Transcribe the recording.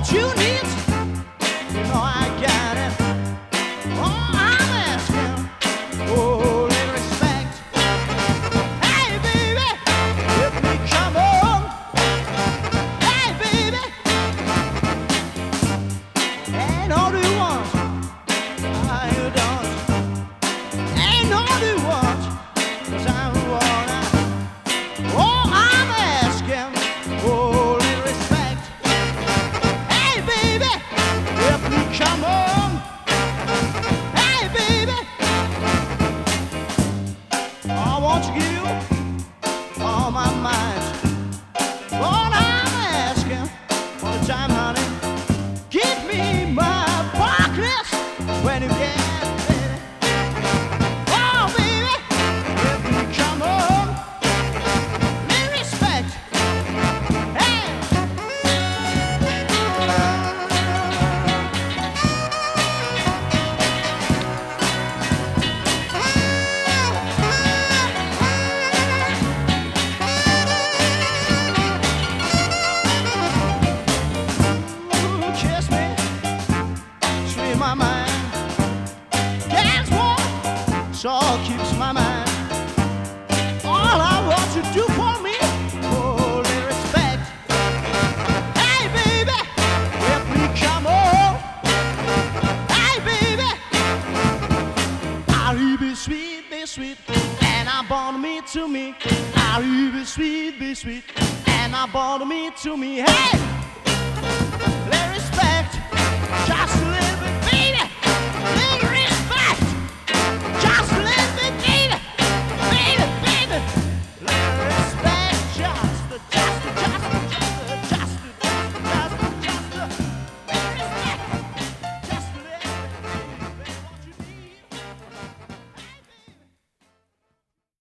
what you need. You know oh, I got it. Oh, I'm asking, oh, respect. Hey, baby, me come. Hey, baby. All you want, don't. All you cause I'm when you get so keeps my mind. All I want you to do for me, the respect. Hey, baby, if we come home. Hey, baby, I'll be sweet, be sweet, and I born me to me. I'll be sweet, be sweet, and I born me to me. Hey, let respect.